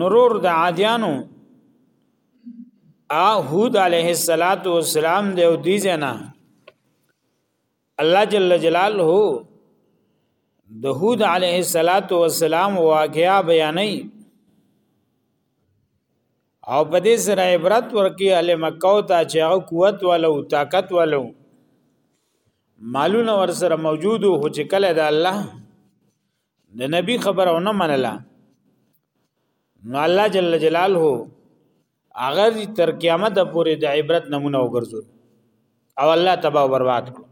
نورور د عادیانو ا هود علیه الصلاۃ والسلام د او دی جنا الله جل جلاله د هود علیه الصلاۃ والسلام واقعیا بیانې او په دې سره عبرت ورکی اهل مکه او ته چې هغه قوت ولو طاقت ولو مالونه ور سره موجود هو چې کله د الله د نبی خبره ونه منله نو الله جل جلاله هغه تر قیامت پورې د عبرت نمونه وګرځول او الله تبا برباد کړ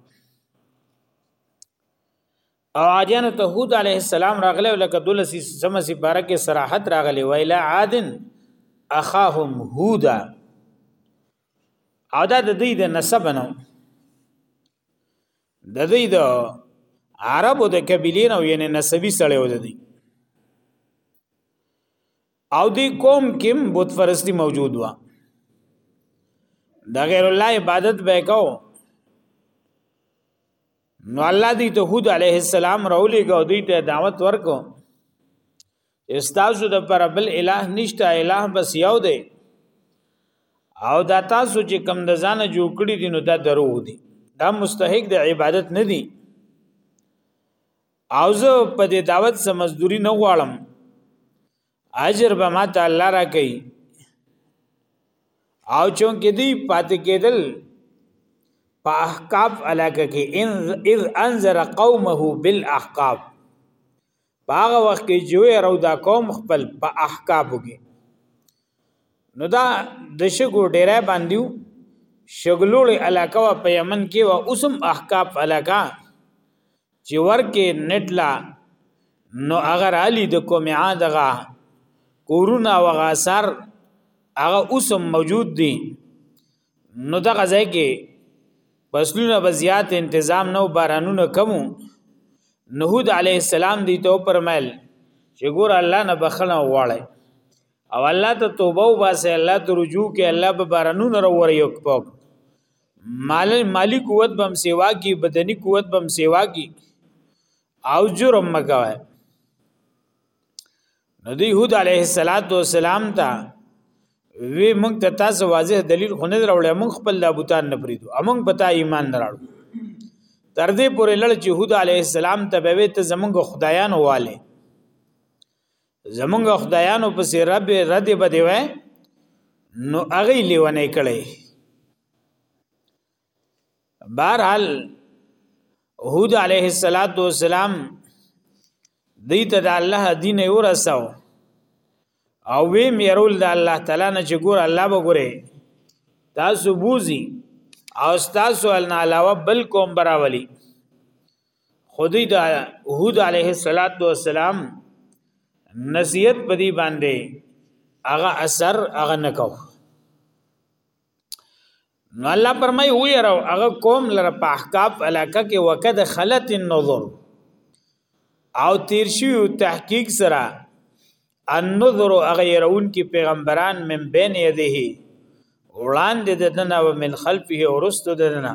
او عادیان ته هود علیه السلام راغله لکه دولسی سمسی بارکه صراحت راغلی ویلا عادن اخاهم هودا او دا د دې د نسب نه د دې د عربو د قبیلې نو یعنی نسبی سړی و دی او دی قوم کې بت پرستی موجود و د غیر الله عبادت به کو نو الله دی ته هود علیه السلام راولې کو دی ته دعوت ورکو استاسو د پر بل اله نشته اله بس یو دی او دا تاسو چې کم د ځانه جوړ کړی دي نو دا دروغ دي دا مستحق د عبادت نه دي او زه په دې دعوت سم مزدوري نه غواړم اجر به ما ته الله را کوي او چون کې دی پاتې کېدل په احقاف علاقه کې ان اذ انذر قومه بالاحقاف په هغه وخت کې جو یرو دا قوم خپل په احکاب کې نو دا د شګو ډیره باندې شګلوړې علاقه وا په یمن کې وا اوسم احکاب علاقه چې ورکه نټلا نو اگر علی د قوم عادغه کورونا وغاسر هغه اوسم موجود دي نو دغه ځای کې فصلونه به زیات تنظیم نو بارانونه کم نوحود علی السلام دی ته پرمایل چې ګور الله نه بخنه واړی او الله ته توبه وباسه الله ته رجوع کې الله به بارانونه راوړي یو پاک مال مالی قوت بم سیوا کی بدنی قوت بم سیوا کی او جرم مکوه نو دی هود علیه السلام ته وی موږ ته تاسو واضح دلیل خو نه راوړل موږ خپل د بوتان نه پریدو موږ پتا ایمان نه راړو تر دې پورې لړ چې هود علیه السلام ته به ته زمونږ خدایان واله زمونږ خدایانو پسې رب رد بده وای نو هغه لیونه کړي بهرحال هود علیه السلام دی ته د الله دین یو رساو او وی میرول د الله تعالی نه چې ګور الله به ګوره تاسو بوزي او تاسو ال نه علاوه بل کوم براولي خودی د هود علیه السلام نصیحت په دی باندې هغه اثر هغه نکوه نو الله پرمای وی راو هغه قوم لره په احقاف علاقه کې وکد خلت النظر او تیر شو تحقیق سره النظر هغه يرون کې پیغمبران من بین یده وړاندې د دنه او من خلفه ورستو د دنه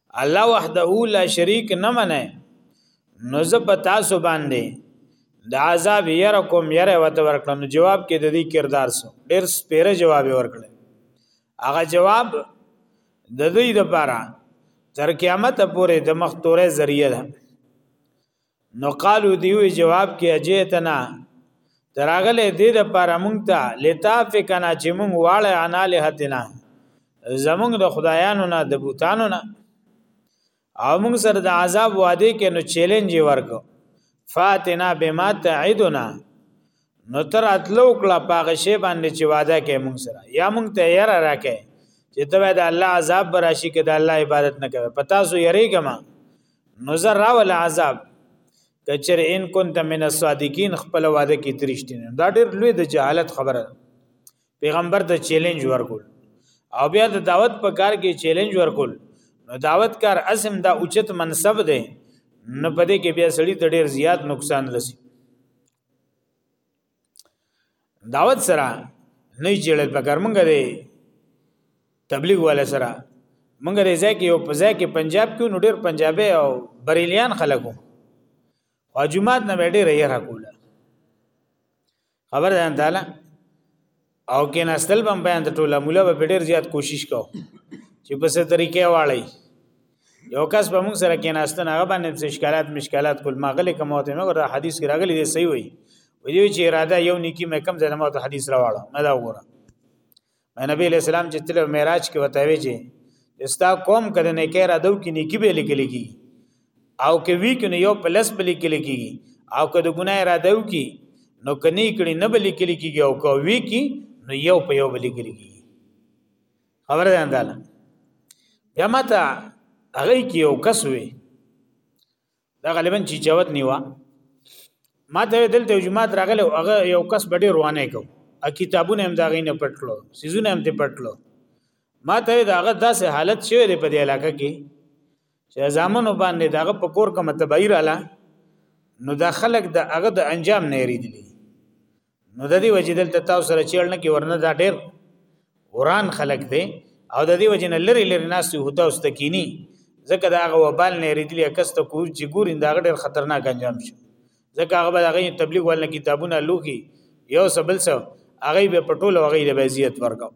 الله وحده لا شریک نه منه نو زه په تاسو باندې د عذاب یره کوم یره وته ورکړم نو جواب کې د دې کردار سو ډیر سپیره جواب ورکړ هغه جواب د دې لپاره تر قیامت پورې د مختوره ذریعہ ده نو قالو دیوی جواب کې اجیتنا تراغله دې د پاره مونږ ته لتافکنا چې مونږ واړه انا لهتنا زمونږ د خدایانو نه د بوتانو نه او مونږ سره د عذاب وعده کې نو چیلنج ورکو فاتنا بما تعدنا نو تر اتلو کړه پاغه شی باندې چې وعده کې مونږ سره یا مونږ ته یې را راکې چې ته د الله عذاب براشي کې د الله عبادت نه کوي پتا سو یریګم نو زر را ول عذاب کچر ان كنت من الصادقین خپل وعده کې ترشتین دا ډېر لوی د جهالت خبره پیغمبر ته چیلنج ورکول او بیا د دعوت په کار کې چیلنج ورکول نو دعوت کار اسم دا اوچت منصب دی نه پدې کې بیا سړی ته ډېر زیات نقصان رسي دعوت سره نه چیړل پکار مونږ دی تبلیغ والا سره مونږ دی ځکه یو په ځکه پنجاب کې نو ډیر پنجابي او بریلیان خلکو او جمعات نه ډیر یې راکوله خبر ده تعالی او کې نستل بم بیان ته ټوله مولا به ډیر زیات کوشش کو چې په څه طریقې واړی یو کس به موږ سره کې نستنه هغه باندې څه اشکالات مشکلات کول ماغله کوم ته نو را حدیث کې راغلي دی صحیح وي ویو چې اراده یو نیکی مې کم ځای ماته حدیث راواړه نه دا وره نبی علیہ السلام چې تل معراج کې وتاوي چې استا قوم کده نه کې را دو کې نیکی به لیکل کی او که وی کنه یو پلس بلی کلی کیږي او که د ګناه اراده وکي نو کني کړي نه بلی کلی کیږي او که وی کی نو یو په یو بلی کلی کیږي خبر ده انداله بیا ماته هغه کې یو کس وي دا غالبا چې جواد نیوا ما ته دلته جمعات راغله هغه یو کس بډې روانه کو ا کتابونه هم دا غینه پټلو سيزونه هم ته پټلو ما ته دا هغه داسې حالت شوی دی په دې علاقې کې چې ځامنو باندې دغه په کور کوم تبعی رااله نو دا خلک د هغه د انجام نه یریدلی نو د دې وجې دلته تاسو سره چیړ نه کې ورنه دا ډېر وران خلک دی او د دې وجې نه لری لری ناس یو تاسو تکینی ځکه دا هغه وبال نه یریدلی کس ته کوی چې ګورین دا ډېر خطرناک انجام شي ځکه هغه به هغه تبلیغ ولنه کتابونه لوکي یو سبل سو هغه به پټول هغه به زیات ورکاو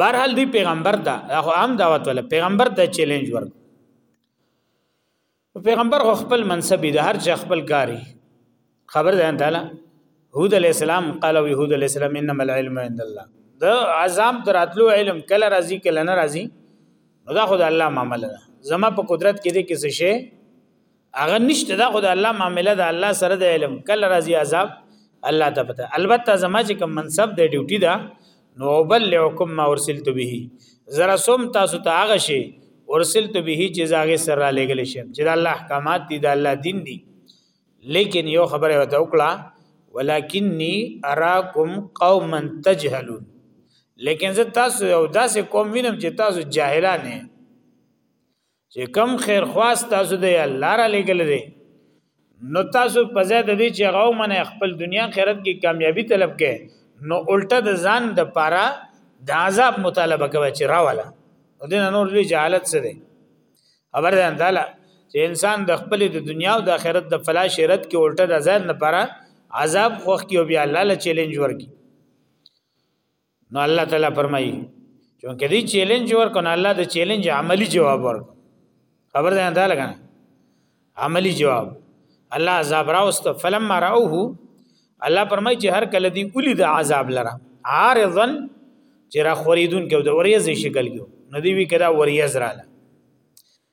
بهرحال دی پیغمبر ته هغه عام دعوت ولا پیغمبر ته چیلنج ورک پیغمبر خپل منصب دی هر چا خپل کاری خبر ده تعالی هود علی السلام قال يهود علی السلام انما العلم عند الله د عزام دراتلو علم کله راضی کله نه راضی نو دا خدای الله معاملې ده زما په قدرت کې دې کې څه شي هغه نشته دا خو د الله معاملې ده الله سره د علم کله راځي عذاب الله ته پته البته زما چې کوم منصب دی ډیوټي ده نو بلعکم ما ارسلت به زرا سوم تاسو ته هغه شی ارسلت به چې زاغه سره لګل شي چې د الله احکامات دي د الله دین دي لیکن یو خبره وته وکړه ولکنی اراکم قوما تجهلون لیکن زه تاسو یو داسې قوم وینم چې تاسو جاهلانه چې کم خیر خواست تاسو د الله را لګل دي نو تاسو په ځای د دې چې غو منه خپل دنیا خیرت کې کامیابی طلب کې نو الټه د ځان د پاره د عذاب مطالبه کوي چې راواله نو دین نور لوی جهالت څه دی خبر ده انداله چې انسان د خپل د دنیا او د آخرت د فلا شرط کې الټه د ځان لپاره عذاب خوخ کې او بیا الله له چیلنج ورکی نو الله تعالی فرمایي چونکه دی چیلنج ورکو نه الله د چیلنج عملی جواب ورکو خبر ده انده لګنه عملی جواب الله عذاب راوست فلما راوه الله پرمای چې هر کله دی اولی د عذاب لره عارضا چې را خوریدون کې د وریز شکل کې نو دی وی کړه وریز رااله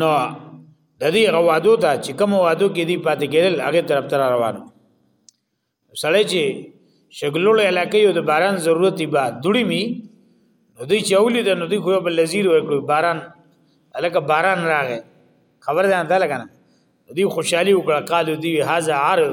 نو د دې غوادو ته چې کوم وادو کې دی پاتې کېدل هغه طرف تر روانو سړی چې شګلول علاقې یو د باران ضرورت دی با دوړي می نو دوی چې اولی د نو دوی خو بل لزیر ورکړي باران الکه باران راغې خبر ده انده لګنه دوی خوشحالي وکړه قالو دوی هاذا عارض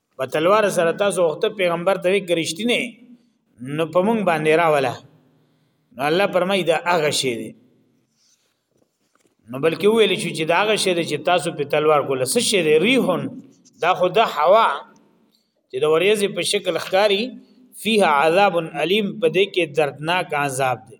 په تلوار سره تاسو وخت پیغمبر ته وی کرشتینه نو په مونږ باندې راولا نو الله پرمای دا هغه شی دی نو بلکې ویل شو چې دا هغه شی دی چې تاسو په تلوار کوله څه شی دی ریحون دا خو د هوا چې د وریځې په شکل ښکاری فيه عذاب الیم په دې کې دردناک عذاب دی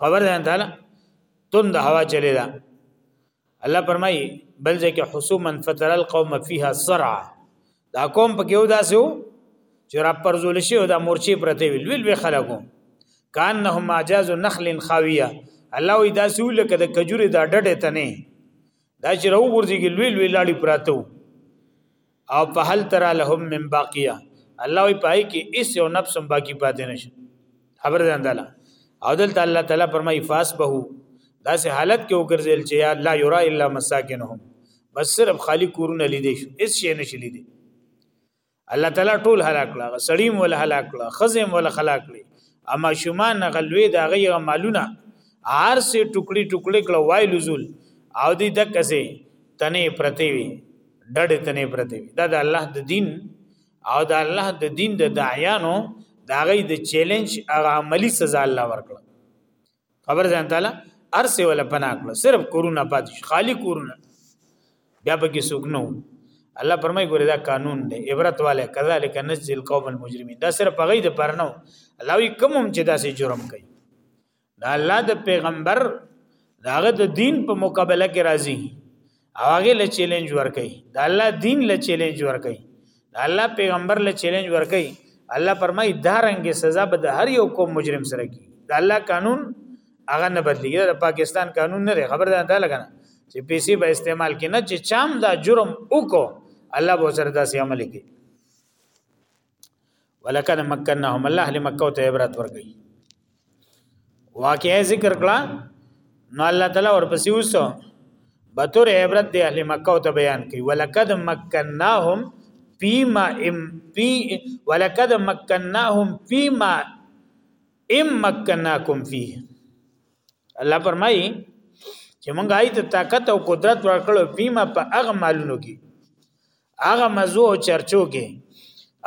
خبر ده تعالی تند هوا چلی دا الله فرمای بل ځکه حسوما فتر القوم فيها صرع دا قوم په کې وداسو چې را پرزول شي او دا مورچی پرته ویل ویل به خلکو کانهم ماجاز نخل خاویه الله وی دا سول لکه د کجوري دا ډډه تنه دا چې راو ورځيږي لوی لوی لاړی پراتو او په هل ترا لهم من باقیه الله وی پای کې اس یو نفس هم باقی پاتې نشي خبر ده انداله او دلته الله تعالی فرمای فاس به دا سه حالت کې وګرځیل چې یا لا یرا الا مساکنهم بس صرف خالی کورونه لیدې شو اس شي نشي لیدې الله تعالی ټول هلاک کړه سړیم ول هلاک کړه خزم ول هلاک کړه اما شومان غلوی دا غیر مالونه هر سه ټوکړي ټوکړي کړه وای لزول او دې دکسه تنه پرتی وی ډډې ته نه پرته وي دا د الله د دین او د الله د دین د داعیانو دا غي د چیلنج هغه عملی سزا الله ورکړه خبر ځان تعالی ارسه ولا پنا کړو صرف کورونا پات شي خالی کورونا بیا به کې سوک نو الله پرمای ګوره دا قانون دی عبرت والے کذالک نجزی القوم المجرمین دا صرف هغه د پرنو الله وی کوم چې داسې جرم کوي دا الله د پیغمبر داغه د دین په مقابله کې راځي او هغه له چیلنج ورکړي دا الله دین له چیلنج ورکړي دا الله پیغمبر له چیلنج ورکړي الله فرمایي دا رنګ سزا به د هر یو قوم مجرم سره کی دا الله قانون هغه نه بدلیږي د پاکستان قانون نه خبر ده دا لګنه چې پیسې به استعمال کینې چې چام دا جرم وکړو الله به سره داسې عمل کوي ولکد مکنهم الله لمکه ته عبرت ورکړي واقعي ذکر کړه نو الله تعالی ورپسې وسو بطور عبرت دی اهل مکه ته بیان کوي ولکد مکناهم فيما ام في ولکد مکناهم فيما ام مکناکم فيه الله فرمایي چې مونږه ایت طاقت او قدرت ورکړو فيما په اغمالونو کې هغه مزو او چرچو کې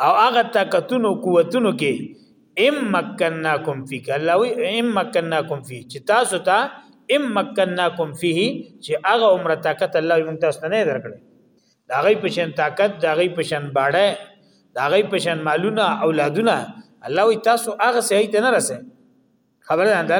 او هغه طاقتونو قوتونو کې ام مکنناکم فی الله وی ام مکنناکم فی چې تاسو ته ام مکنناکم فی چې هغه عمر طاقت الله یې تاسو ته نه درکړي دا غي پشن طاقت دا غي پشن باړه دا غي پشن مالونه اولادونه الله وی تاسو هغه سه ته نه رسې خبره ده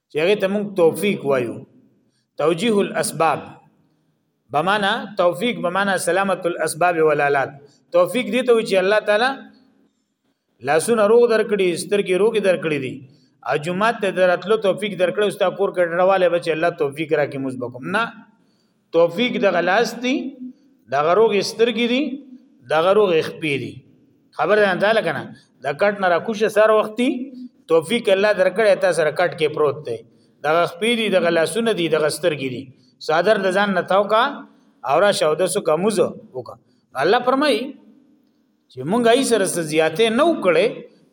چې هغه ته موږ توفیق وایو توجیه الاسباب بمانا توفیق بمانا سلامت الاسباب ولالات توفیق دي ته چې الله تعالی لاسونه روغ درکړي سترګې روغ درکړي دي اجمات ته درتلو توفیق درکړي او ستا کور کډرواله بچ الله توفیق راکې مزبکم نه توفیق د غلاس دی د غروغ سترګې دي د غروغ خپې دي خبر نه ده لکنه د کټ نه راکوشه سر وختي توفیق الله درکړې تا سره کټ کې پروت دی د خپې دي د غلاسونه دي د غسترګې دي صادر د ځان نه تاو کا او را شاو د سو کموز وکا الله فرمای چې مونږه یې سره زیاتې نه وکړې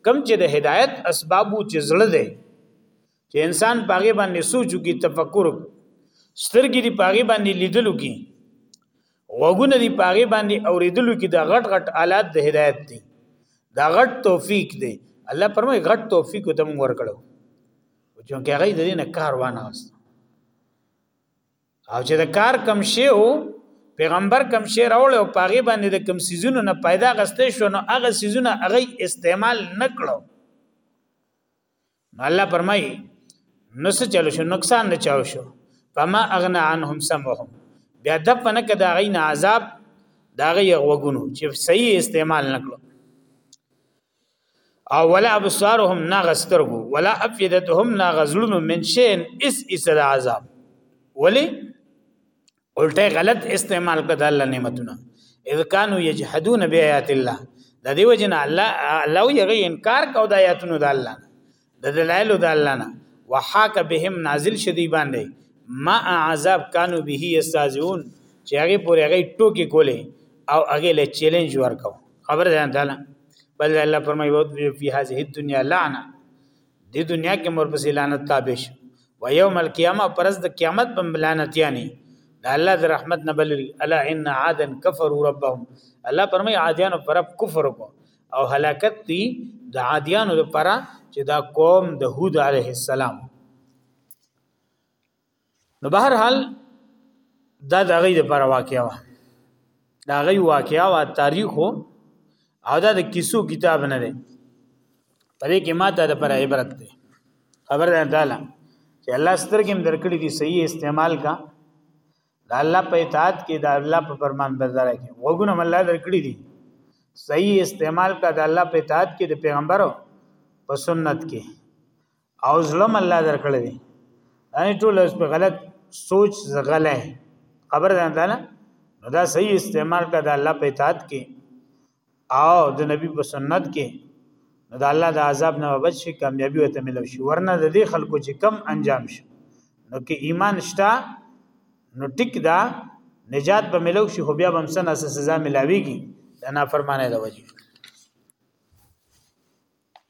کم چې د هدایت اسبابو چې زړه دی چې انسان پاغه باندې سوچو کې تفکر سترګې دی پاغه باندې لیدلو کې وګونه دی پاغه باندې اوریدلو کې دا غټ غټ آلات د هدایت دی دا غټ توفیق دی الله پرمه غټ توفیق ته موږ ورکړو چې هغه د دې نه کار وانه واست او چې د کار کم شی وو پیغمبر کم شی راول او پاغي باندې د کم سيزونو نه پیدا غستې شو نو هغه سيزونه هغه استعمال نکړو نو الله فرمایي نو څه چلو شو نقصان نه چاو شو فما اغنا عنهم سمعهم بیا د پنه کدا غین عذاب دا غي وګونو چې صحیح استعمال نکړو او ولا ابصارهم نا غسترغو ولا افیدتهم نا غزلون من شین اس اس عذاب ولی الټه غلط استعمال کړه د الله نعمتونه اذ كانوا يجحدون بآيات الله د دې وجه نه الله الله یې انکار کو د آیاتونو د الله د دلایل د الله نه وحاک بهم نازل شدی باندې ما عذاب كانوا به یستهزئون چې هغه پورې هغه ټوکی کولې او هغه له چیلنج ورکاو خبر ده تعالی بل الله فرمایي وو په هذه الدنيا لعنه د دنیا کې مور پسې لعنت تابع شي و یوم القیامه پرز د قیامت په لعنت یعنی د الله د رحمت نه بلری الا ان عادا کفروا ربهم الله پرمای عادیانو پر کفر کو او هلاکت دی د عادیانو لپاره چې دا قوم د هود علیه السلام نو بهر حال دا د غي لپاره واقعا وا دا غي واقعا وا تاریخ او دا د کیسو کتاب نه دی پدې کې ماته د پر عبرت دی خبر ده تعالی چې الله سترګې هم درکړي دي صحیح استعمال کا دا الله په اطاعت کې دا الله په فرمان بردار کې وګونه الله درکړي دي صحیح استعمال کا دا الله په اطاعت کې د پیغمبرو په سنت کې او ظلم الله درکړی دی ان ټول اس په غلط سوچ زغله خبر ده تعالی نو دا صحیح استعمال کا د الله په اطاعت کې او د نبی په سنت کې نو د الله د عذاب نه بچ شي کامیابی وته ملو شي ورنه د دې خلکو چې کم انجام شي نو کې ایمان شته نو ټیک دا نجات به ملو شي خو بیا به هم سنه سزا ملاويږي د نافرمانه د وجه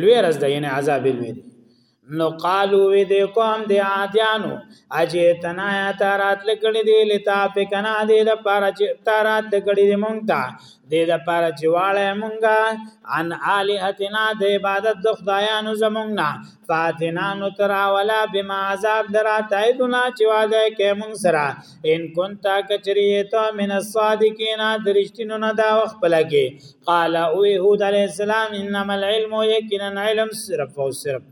لوی رز د یعنی عذاب لوی دی نو قالو وی دی قوم دی عادیانو اجه تنا یا تارات لکړی دی لتا په کنا دی د پاره چې تارات لکړی دی مونږ ته دی د پاره چې واړه مونږه ان الہتنا د عبادت د خدایانو زمونږ نه فاتنا نو ترا ولا بما عذاب درا تایدنا چې واده کې مونږ سره ان كنت کچریه تو من الصادقین درشتینو نه دا وخت پلګي قال او يهود عليه السلام انما العلم يقينا علم صرف او صرف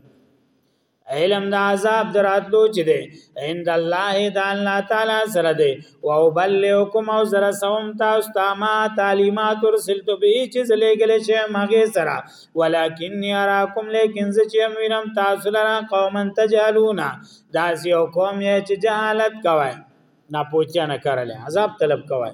علم د عذاب دراتلو چې ده عند الله د الله تعالی سره ده او بلکم او زرا سوم تاسو ته ما تعلیمات ورسلت به چې زلېګل شي مغه سره ولکن يراکم لیکن زه چې امینم تاسو لره قومن تجهلون دا یو قوم یې چې جهالت کوي نه پوښتنه کړل عذاب طلب کوي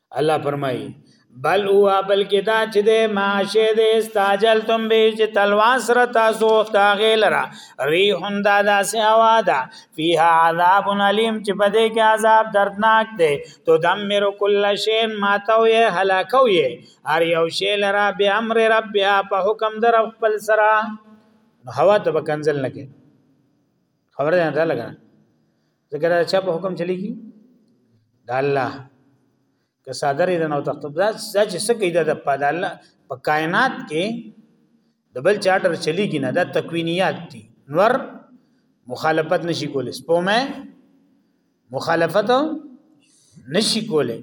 الله فرمایي بل هو بلکې دا چې د معاشه د استاجل تم به چې تلوان سره تاسو تاغه لرا ری هندا داسې هوا ده فيها عذاب علیم چې په دې کې عذاب دردناک دی تو دمر کل شین ماتو یې هلاکو یې هر یو شی لرا به امر رب بیا په حکم در خپل سره هوا ته کنزل نه کې خبره ده لګا ځکه دا چا په حکم چلیږي دا الله که صادر دې نو تخت دا چې څه کوي دا په الله په کائنات کې د بل چارټر چلیږي نه دا تکوینیات دي نور مخالفت نشي کولای سپومه مخالفت نشي کولای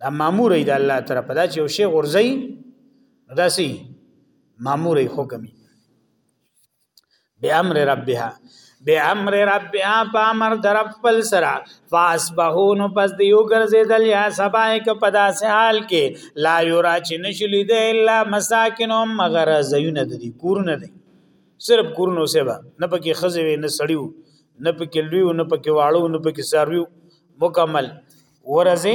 دا مامور دی الله طرف دا چې یو شی غورځي دا سي مامور حکمي بامر ربها بامر ربها بامر درب پل سرا فاسبحون پس دیو ګرځیدل یا سبای ک پدا سحال کې لا یورا چې نشلی دی الا مساکنهم مگر زیونه دی کور نه دی صرف کورونو سبا نه پکې خزه وي نه سړیو نه پکې لوی نه پکې واړو نه پکې سارویو مکمل ورځه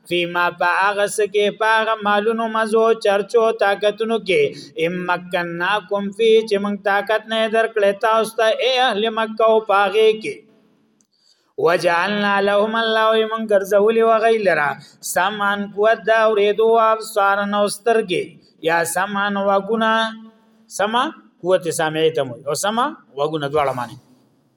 فيما په هغه سکه په هغه مالونو مزو چرچو طاقتونو کې ام مکناکم فی چې موږ طاقت نه درکړې تاسو ته اے اهل مکه او پاغه کې وجعلنا لهم الله ومن غرزولی وغیلرا سمعن قوت دا اوریدو ابصار نو سترګې یا سمعن وغنا سما قوت سمعیتم او سما وغنا دواړه معنی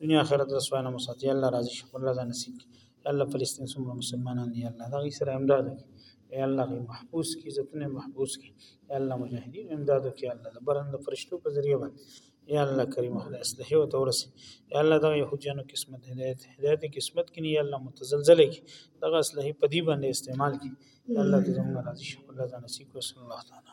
دنیا آخرت رسوا نه مساتي الله راضي شي خپل رضا نصیب کړي الله فلسطین څومره مسلمانان دي الله دا غي سره امداد وکړي یا الله غي محبوس کی عزتونه محبوس کی یا الله مجاهدین امداد وکړي الله د برند فرشتو په ذریعہ باندې یا الله کریم الله اصلح او تورس یا الله دا يهودانو قسمت هدایت هدایت قسمت کینی یا الله متزلزل کی دا اصلح په دی باندې استعمال کی الله دې زموږ راضي شي الله دې نصیب وکړي الله تعالی